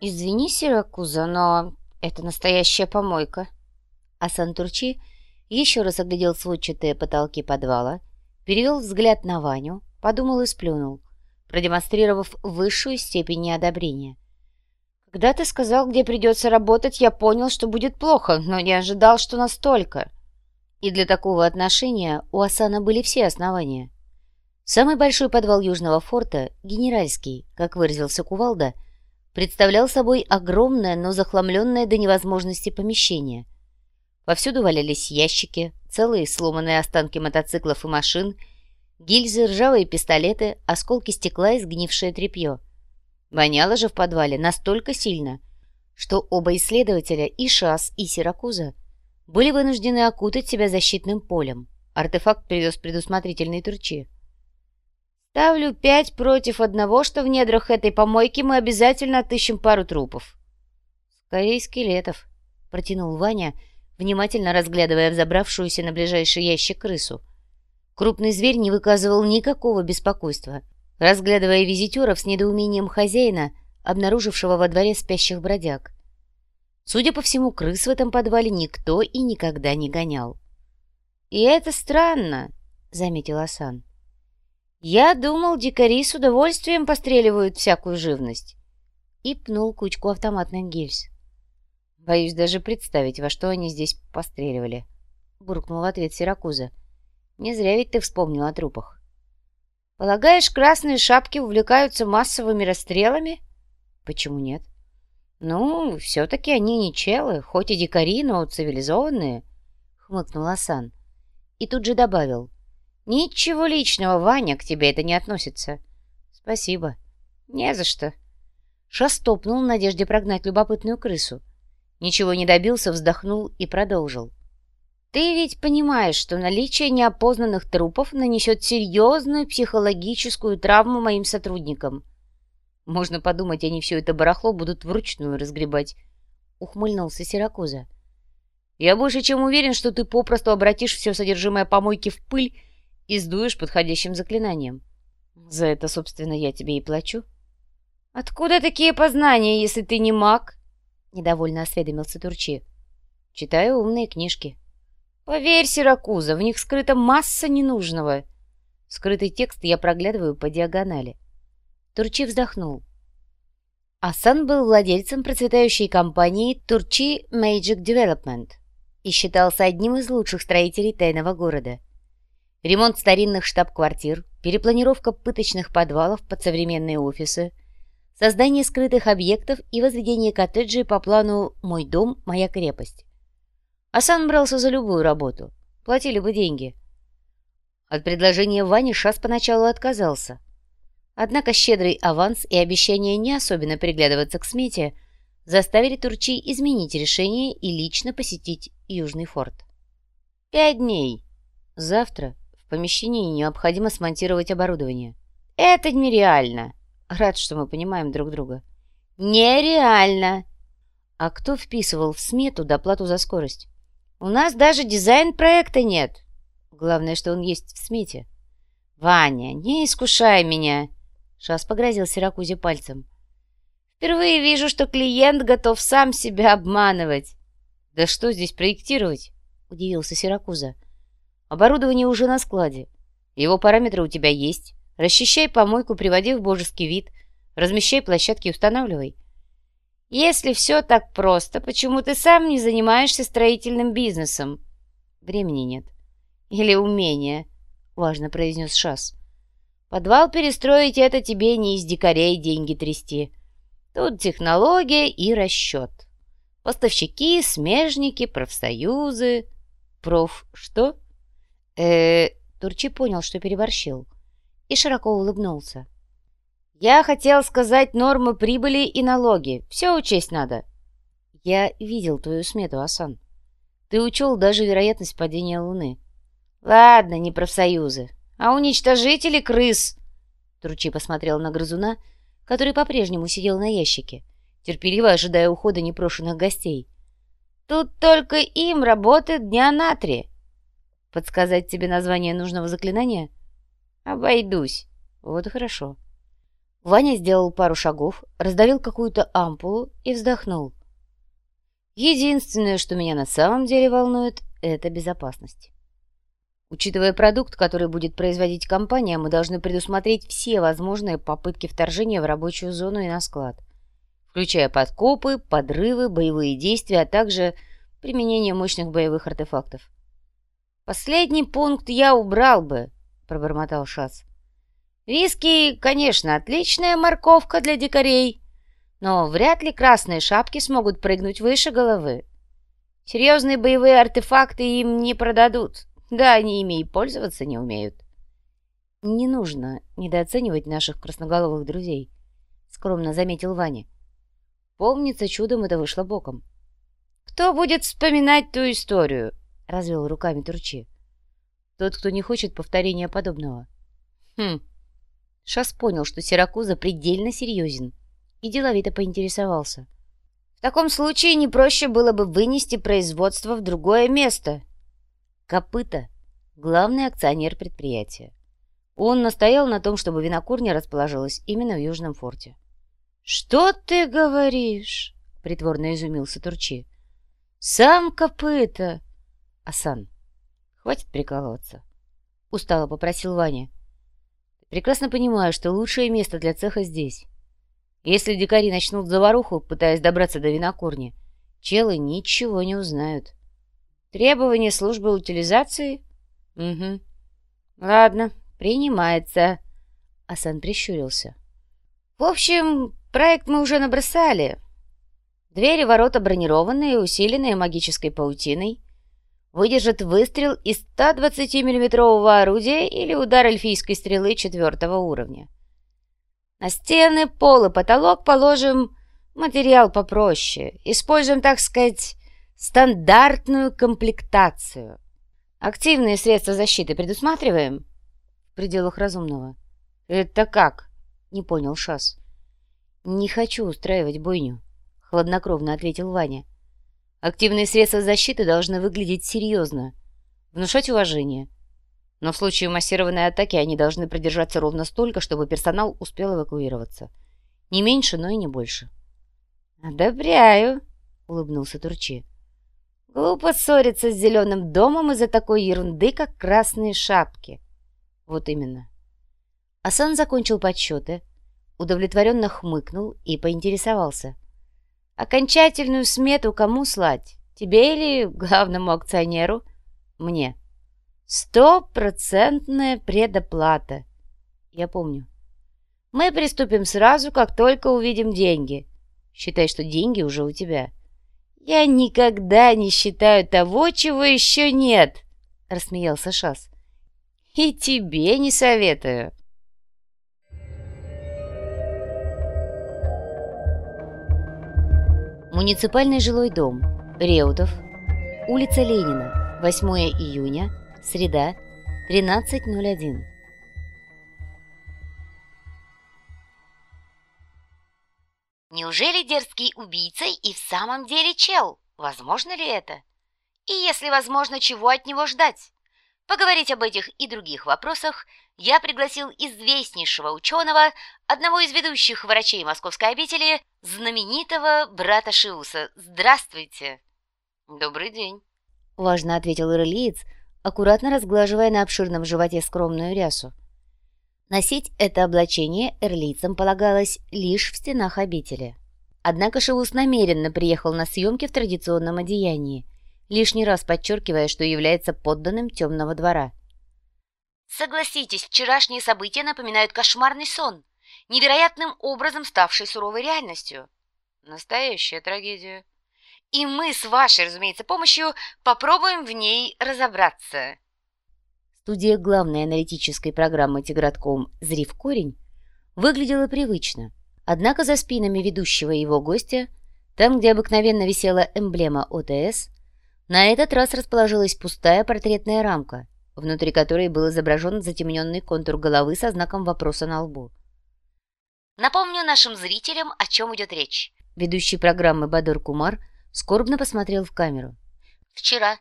«Извини, Сиракуза, но это настоящая помойка». Асан Турчи еще раз оглядел сводчатые потолки подвала, перевел взгляд на Ваню, подумал и сплюнул, продемонстрировав высшую степень неодобрения. «Когда ты сказал, где придется работать, я понял, что будет плохо, но не ожидал, что настолько». И для такого отношения у Асана были все основания. Самый большой подвал Южного форта, генеральский, как выразился Кувалда, представлял собой огромное, но захламленное до невозможности помещение. Повсюду валялись ящики, целые сломанные останки мотоциклов и машин, гильзы, ржавые пистолеты, осколки стекла и сгнившее тряпье. Воняло же в подвале настолько сильно, что оба исследователя, и Шас, и Сиракуза, были вынуждены окутать себя защитным полем. Артефакт привез предусмотрительный Турчи. Ставлю пять против одного, что в недрах этой помойки мы обязательно отыщем пару трупов. Скорее скелетов, протянул Ваня, внимательно разглядывая взобравшуюся на ближайший ящик крысу. Крупный зверь не выказывал никакого беспокойства, разглядывая визитеров с недоумением хозяина, обнаружившего во дворе спящих бродяг. Судя по всему, крыс в этом подвале никто и никогда не гонял. «И это странно», — заметил Асан. «Я думал, дикари с удовольствием постреливают всякую живность». И пнул кучку автоматных гильз. «Боюсь даже представить, во что они здесь постреливали», — буркнул в ответ Сиракуза. «Не зря ведь ты вспомнил о трупах». «Полагаешь, красные шапки увлекаются массовыми расстрелами?» «Почему нет?» «Ну, все-таки они не челы, хоть и дикари, но цивилизованные», — хмыкнул Асан. И тут же добавил. «Ничего личного, Ваня, к тебе это не относится». «Спасибо». «Не за что». Шас топнул в надежде прогнать любопытную крысу. Ничего не добился, вздохнул и продолжил. «Ты ведь понимаешь, что наличие неопознанных трупов нанесет серьезную психологическую травму моим сотрудникам». «Можно подумать, они все это барахло будут вручную разгребать», — ухмыльнулся Сиракуза. «Я больше чем уверен, что ты попросту обратишь все содержимое помойки в пыль и сдуешь подходящим заклинанием. За это, собственно, я тебе и плачу. «Откуда такие познания, если ты не маг?» — недовольно осведомился Турчи. «Читаю умные книжки». «Поверь, Сиракуза, в них скрыта масса ненужного». Скрытый текст я проглядываю по диагонали. Турчи вздохнул. Асан был владельцем процветающей компании Турчи Magic Development и считался одним из лучших строителей тайного города — ремонт старинных штаб-квартир, перепланировка пыточных подвалов под современные офисы, создание скрытых объектов и возведение коттеджей по плану «Мой дом, моя крепость». Асан брался за любую работу, платили бы деньги. От предложения Вани Шас поначалу отказался. Однако щедрый аванс и обещание не особенно приглядываться к смете заставили Турчи изменить решение и лично посетить Южный форт. «Пять дней. Завтра в помещении необходимо смонтировать оборудование. Это нереально. Рад, что мы понимаем друг друга. Нереально. А кто вписывал в смету доплату за скорость? У нас даже дизайн-проекта нет. Главное, что он есть в смете. Ваня, не искушай меня. Шас погрозил Сиракузе пальцем. Впервые вижу, что клиент готов сам себя обманывать. Да что здесь проектировать? Удивился Сиракуза. Оборудование уже на складе. Его параметры у тебя есть. Расчищай помойку, приводи в божеский вид. Размещай площадки, устанавливай. Если все так просто, почему ты сам не занимаешься строительным бизнесом? Времени нет. Или умения, важно произнес Шас. Подвал перестроить это тебе не из дикарей деньги трясти. Тут технология и расчет. Поставщики, смежники, профсоюзы. Проф... что? Э Турчи понял, что переборщил, и широко улыбнулся. «Я хотел сказать нормы прибыли и налоги. Все учесть надо». «Я видел твою смету, Асан. Ты учел даже вероятность падения Луны». «Ладно, не профсоюзы, а уничтожители крыс!» Турчи посмотрел на грызуна, который по-прежнему сидел на ящике, терпеливо ожидая ухода непрошенных гостей. «Тут только им работает дня на три. Подсказать тебе название нужного заклинания? Обойдусь. Вот и хорошо. Ваня сделал пару шагов, раздавил какую-то ампулу и вздохнул. Единственное, что меня на самом деле волнует, это безопасность. Учитывая продукт, который будет производить компания, мы должны предусмотреть все возможные попытки вторжения в рабочую зону и на склад, включая подкопы, подрывы, боевые действия, а также применение мощных боевых артефактов. «Последний пункт я убрал бы», — пробормотал Шац. «Виски, конечно, отличная морковка для дикарей, но вряд ли красные шапки смогут прыгнуть выше головы. Серьезные боевые артефакты им не продадут, да они ими и пользоваться не умеют». «Не нужно недооценивать наших красноголовых друзей», — скромно заметил Ваня. «Помнится, чудом это вышло боком». «Кто будет вспоминать ту историю?» — развел руками Турчи. «Тот, кто не хочет повторения подобного». «Хм, Шас понял, что Сиракуза предельно серьезен, и деловито поинтересовался. «В таком случае не проще было бы вынести производство в другое место?» Копыта — главный акционер предприятия. Он настоял на том, чтобы винокурня расположилась именно в Южном форте. «Что ты говоришь?» — притворно изумился Турчи. «Сам копыта!» «Асан, хватит прикалываться!» — устало попросил Ваня. Прекрасно понимаю, что лучшее место для цеха здесь. Если дикари начнут заваруху, пытаясь добраться до винокурни, челы ничего не узнают. Требования службы утилизации? Угу. Ладно, принимается. Асан прищурился. В общем, проект мы уже набросали. Двери ворота бронированные, усиленные магической паутиной выдержит выстрел из 120 миллиметрового орудия или удар эльфийской стрелы четвертого уровня. На стены, пол и потолок положим материал попроще. Используем, так сказать, стандартную комплектацию. Активные средства защиты предусматриваем? В пределах разумного. Это как? Не понял Шас. Не хочу устраивать бойню, хладнокровно ответил Ваня. Активные средства защиты должны выглядеть серьезно, внушать уважение. Но в случае массированной атаки они должны продержаться ровно столько, чтобы персонал успел эвакуироваться. Не меньше, но и не больше. «Одобряю», — улыбнулся Турчи. «Глупо ссориться с зеленым домом из-за такой ерунды, как красные шапки». «Вот именно». Асан закончил подсчеты, удовлетворенно хмыкнул и поинтересовался — Окончательную смету кому слать? Тебе или главному акционеру? Мне. Стопроцентная предоплата. Я помню. Мы приступим сразу, как только увидим деньги. Считай, что деньги уже у тебя. Я никогда не считаю того, чего еще нет, рассмеялся Шас. И тебе не советую. Муниципальный жилой дом. Реутов. Улица Ленина. 8 июня. Среда. 13.01. Неужели дерзкий убийца и в самом деле чел? Возможно ли это? И если возможно, чего от него ждать? Поговорить об этих и других вопросах я пригласил известнейшего ученого, одного из ведущих врачей московской обители, знаменитого брата Шиуса. Здравствуйте! Добрый день, важно ответил ирлиец, аккуратно разглаживая на обширном животе скромную рясу. Носить это облачение эрлийцам полагалось лишь в стенах обители. Однако Шиус намеренно приехал на съемки в традиционном одеянии – лишний раз подчеркивая, что является подданным темного двора. «Согласитесь, вчерашние события напоминают кошмарный сон, невероятным образом ставший суровой реальностью. Настоящая трагедия. И мы с вашей, разумеется, помощью попробуем в ней разобраться». Студия главной аналитической программы Тигратком «Зрив корень» выглядела привычно, однако за спинами ведущего его гостя, там, где обыкновенно висела эмблема ОТС, на этот раз расположилась пустая портретная рамка, внутри которой был изображен затемненный контур головы со знаком вопроса на лбу. Напомню нашим зрителям, о чем идет речь. Ведущий программы Бадур Кумар скорбно посмотрел в камеру. Вчера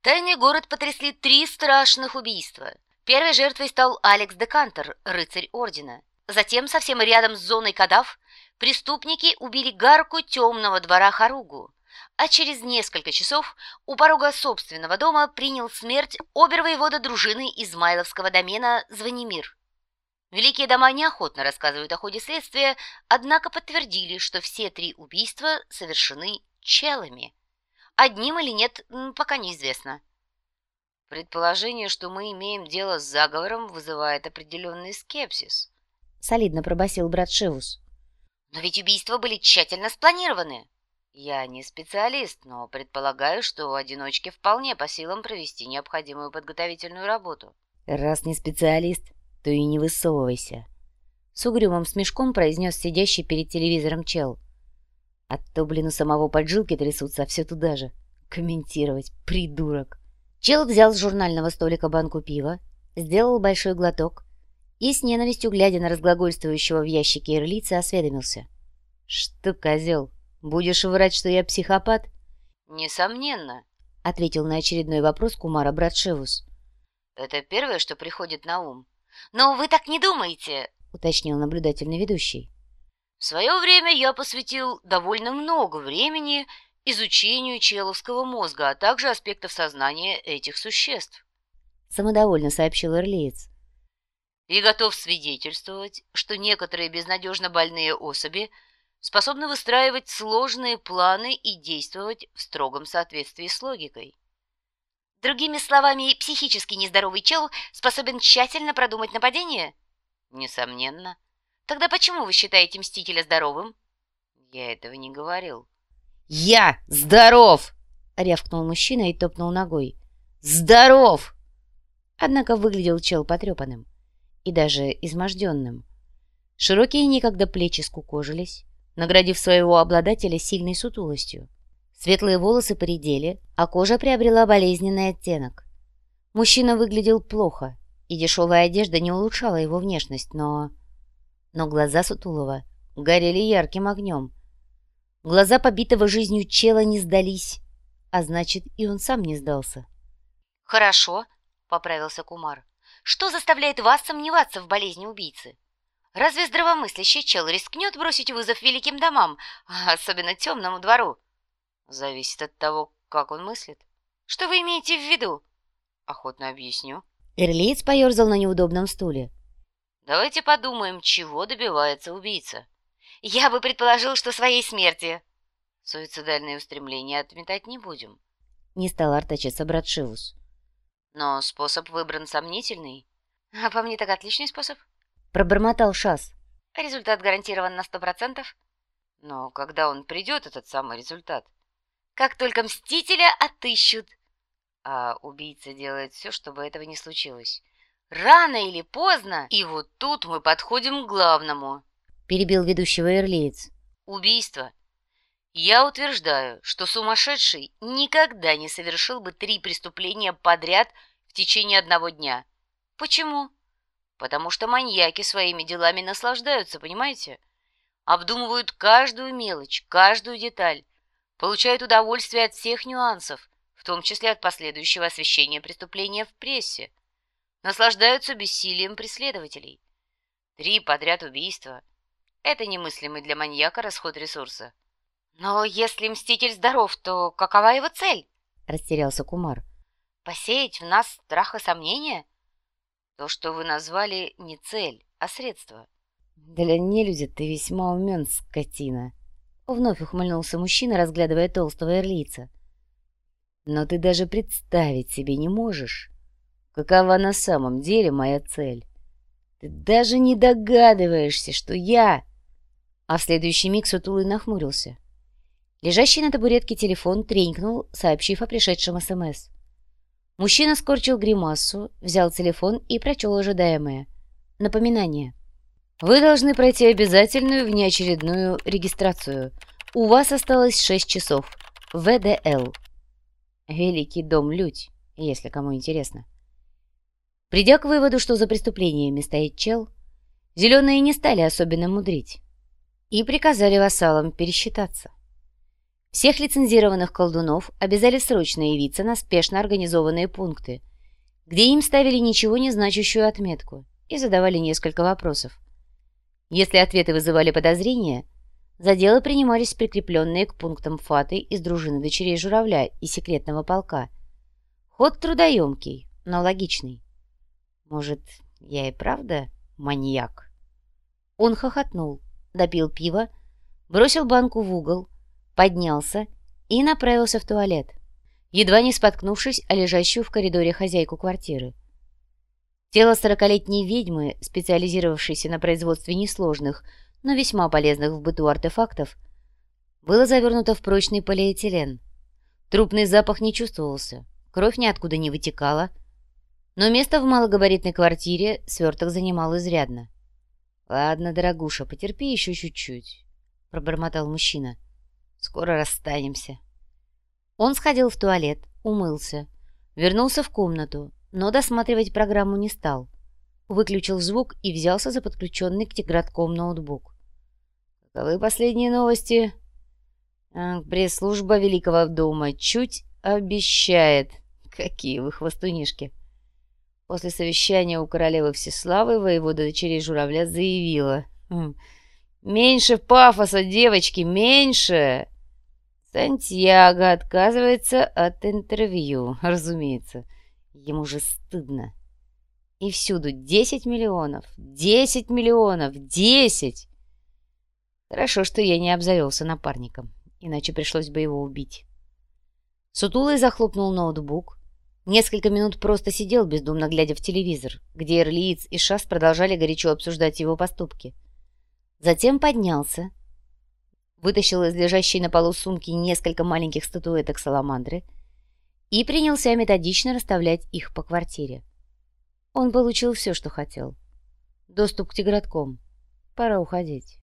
тайный город потрясли три страшных убийства. Первой жертвой стал Алекс Декантер, рыцарь Ордена. Затем, совсем рядом с зоной кадав, преступники убили гарку темного двора Харугу, а через несколько часов у порога собственного дома принял смерть обервоевода дружины Измайловского домена Звонимир. Великие дома неохотно рассказывают о ходе следствия, однако подтвердили, что все три убийства совершены челами. Одним или нет, пока неизвестно. Предположение, что мы имеем дело с заговором, вызывает определенный скепсис. Солидно пробасил брат Шивус. Но ведь убийства были тщательно спланированы. Я не специалист, но предполагаю, что одиночке вполне по силам провести необходимую подготовительную работу. Раз не специалист, то и не высовывайся. С угрюмым смешком произнес сидящий перед телевизором чел. А то, блин, у самого поджилки трясутся, а все туда же. Комментировать, придурок. Чел взял с журнального столика банку пива, сделал большой глоток и, с ненавистью глядя на разглагольствующего в ящике ирлица, осведомился. «Что, козел, будешь врать, что я психопат?» «Несомненно», — ответил на очередной вопрос Кумара Братшевус. «Это первое, что приходит на ум». «Но вы так не думаете», — уточнил наблюдательный ведущий. «В свое время я посвятил довольно много времени изучению человского мозга, а также аспектов сознания этих существ. Самодовольно сообщил Эрлиец. И готов свидетельствовать, что некоторые безнадежно больные особи способны выстраивать сложные планы и действовать в строгом соответствии с логикой. Другими словами, психически нездоровый чел способен тщательно продумать нападение? Несомненно. Тогда почему вы считаете Мстителя здоровым? Я этого не говорил. «Я здоров!» — рявкнул мужчина и топнул ногой. «Здоров!» Однако выглядел чел потрепанным и даже изможденным. Широкие никогда плечи скукожились, наградив своего обладателя сильной сутулостью. Светлые волосы поредели, а кожа приобрела болезненный оттенок. Мужчина выглядел плохо, и дешевая одежда не улучшала его внешность, но... Но глаза Сутулова горели ярким огнем — Глаза побитого жизнью чела не сдались, а значит, и он сам не сдался. «Хорошо», — поправился Кумар. «Что заставляет вас сомневаться в болезни убийцы? Разве здравомыслящий чел рискнет бросить вызов великим домам, а особенно темному двору?» «Зависит от того, как он мыслит». «Что вы имеете в виду?» «Охотно объясню». Эрлиец поерзал на неудобном стуле. «Давайте подумаем, чего добивается убийца». Я бы предположил, что своей смерти. Суицидальные устремления отметать не будем. Не стал артачиться брат Шивус. Но способ выбран сомнительный. А по мне так отличный способ. Пробормотал Шас. Результат гарантирован на сто процентов. Но когда он придет, этот самый результат? Как только Мстителя отыщут. А убийца делает все, чтобы этого не случилось. Рано или поздно. И вот тут мы подходим к главному перебил ведущего Эрлиец. «Убийство. Я утверждаю, что сумасшедший никогда не совершил бы три преступления подряд в течение одного дня. Почему? Потому что маньяки своими делами наслаждаются, понимаете? Обдумывают каждую мелочь, каждую деталь, получают удовольствие от всех нюансов, в том числе от последующего освещения преступления в прессе. Наслаждаются бессилием преследователей. Три подряд убийства — это немыслимый для маньяка расход ресурса. Но если Мститель здоров, то какова его цель? Растерялся Кумар. Посеять в нас страх и сомнения? То, что вы назвали, не цель, а средство. Для нелюдя ты весьма умен, скотина. Вновь ухмыльнулся мужчина, разглядывая толстого эрлица. Но ты даже представить себе не можешь, какова на самом деле моя цель. Ты даже не догадываешься, что я а в следующий миг Сутулый нахмурился. Лежащий на табуретке телефон тренькнул, сообщив о пришедшем СМС. Мужчина скорчил гримасу, взял телефон и прочел ожидаемое. Напоминание. «Вы должны пройти обязательную внеочередную регистрацию. У вас осталось 6 часов. ВДЛ». Великий дом Людь, если кому интересно. Придя к выводу, что за преступлениями стоит чел, зеленые не стали особенно мудрить и приказали вассалам пересчитаться. Всех лицензированных колдунов обязали срочно явиться на спешно организованные пункты, где им ставили ничего не значащую отметку и задавали несколько вопросов. Если ответы вызывали подозрения, за дело принимались прикрепленные к пунктам фаты из дружины дочерей журавля и секретного полка. Ход трудоемкий, но логичный. Может, я и правда маньяк? Он хохотнул, допил пиво, бросил банку в угол, поднялся и направился в туалет, едва не споткнувшись о лежащую в коридоре хозяйку квартиры. Тело сорокалетней ведьмы, специализировавшейся на производстве несложных, но весьма полезных в быту артефактов, было завернуто в прочный полиэтилен. Трупный запах не чувствовался, кровь ниоткуда не вытекала, но место в малогабаритной квартире сверток занимал изрядно. «Ладно, дорогуша, потерпи еще чуть-чуть», — пробормотал мужчина. «Скоро расстанемся». Он сходил в туалет, умылся, вернулся в комнату, но досматривать программу не стал. Выключил звук и взялся за подключенный к тигратком ноутбук. «Каковы последние новости?» «А, «Пресс-служба Великого дома чуть обещает. Какие вы хвостунишки!» После совещания у королевы Всеславы воевода дочерей журавля заявила. «Хм, «Меньше пафоса, девочки, меньше!» Сантьяго отказывается от интервью, разумеется. Ему же стыдно. И всюду десять миллионов, десять миллионов, десять! Хорошо, что я не обзавелся напарником, иначе пришлось бы его убить. Сутулый захлопнул ноутбук. Несколько минут просто сидел, бездумно глядя в телевизор, где Эрлиец и Шас продолжали горячо обсуждать его поступки. Затем поднялся, вытащил из лежащей на полу сумки несколько маленьких статуэток саламандры — и принялся методично расставлять их по квартире. Он получил все, что хотел. Доступ к тиграткам. Пора уходить.